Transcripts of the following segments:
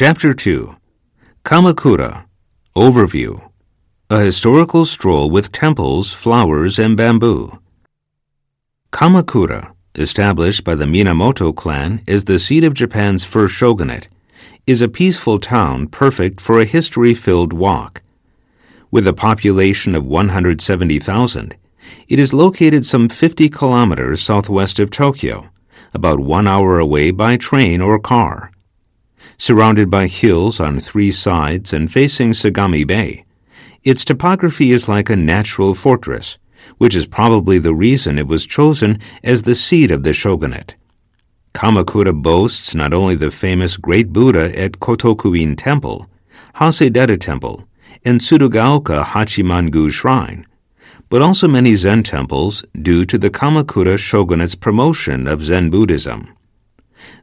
Chapter 2 Kamakura Overview A historical stroll with temples, flowers, and bamboo. Kamakura, established by the Minamoto clan as the seat of Japan's first shogunate, is a peaceful town perfect for a history filled walk. With a population of 170,000, it is located some 50 kilometers southwest of Tokyo, about one hour away by train or car. Surrounded by hills on three sides and facing Sagami Bay, its topography is like a natural fortress, which is probably the reason it was chosen as the seat of the shogunate. Kamakura boasts not only the famous Great Buddha at Kotokuin Temple, Hasedera Temple, and Tsurugaoka Hachimangu Shrine, but also many Zen temples due to the Kamakura shogunate's promotion of Zen Buddhism.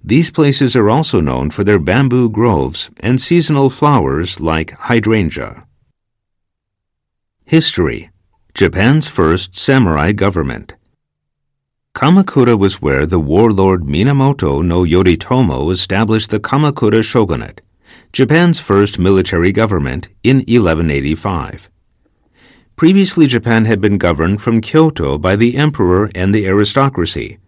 These places are also known for their bamboo groves and seasonal flowers like hydrangea. History Japan's first samurai government. Kamakura was where the warlord Minamoto no Yoritomo established the Kamakura shogunate, Japan's first military government, in 1185. Previously, Japan had been governed from Kyoto by the emperor and the aristocracy,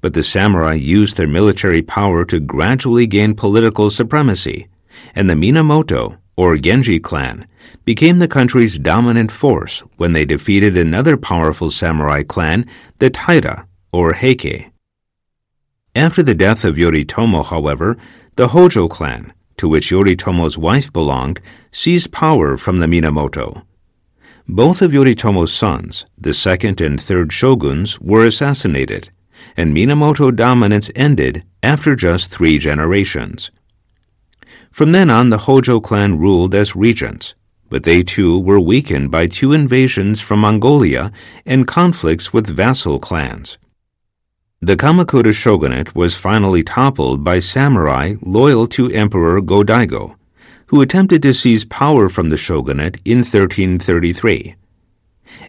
but the samurai used their military power to gradually gain political supremacy, and the Minamoto, or Genji clan, became the country's dominant force when they defeated another powerful samurai clan, the Taira, or Heike. After the death of Yoritomo, however, the Hojo clan, to which Yoritomo's wife belonged, seized power from the Minamoto. Both of Yoritomo's sons, the second and third shoguns, were assassinated, and Minamoto dominance ended after just three generations. From then on, the Hojo clan ruled as regents, but they too were weakened by two invasions from Mongolia and conflicts with vassal clans. The Kamakura shogunate was finally toppled by samurai loyal to Emperor Go-Daigo, who attempted to seize power from the shogunate in 1333.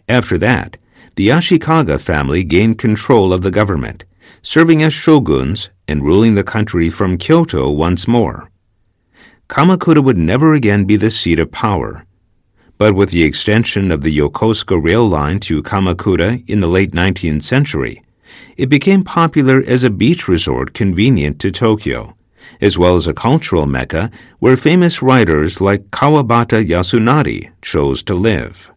After that, the Ashikaga family gained control of the government, serving as shoguns and ruling the country from Kyoto once more. Kamakura would never again be the seat of power. But with the extension of the Yokosuka rail line to Kamakura in the late 19th century, it became popular as a beach resort convenient to Tokyo, as well as a cultural mecca where famous writers like Kawabata Yasunari chose to live.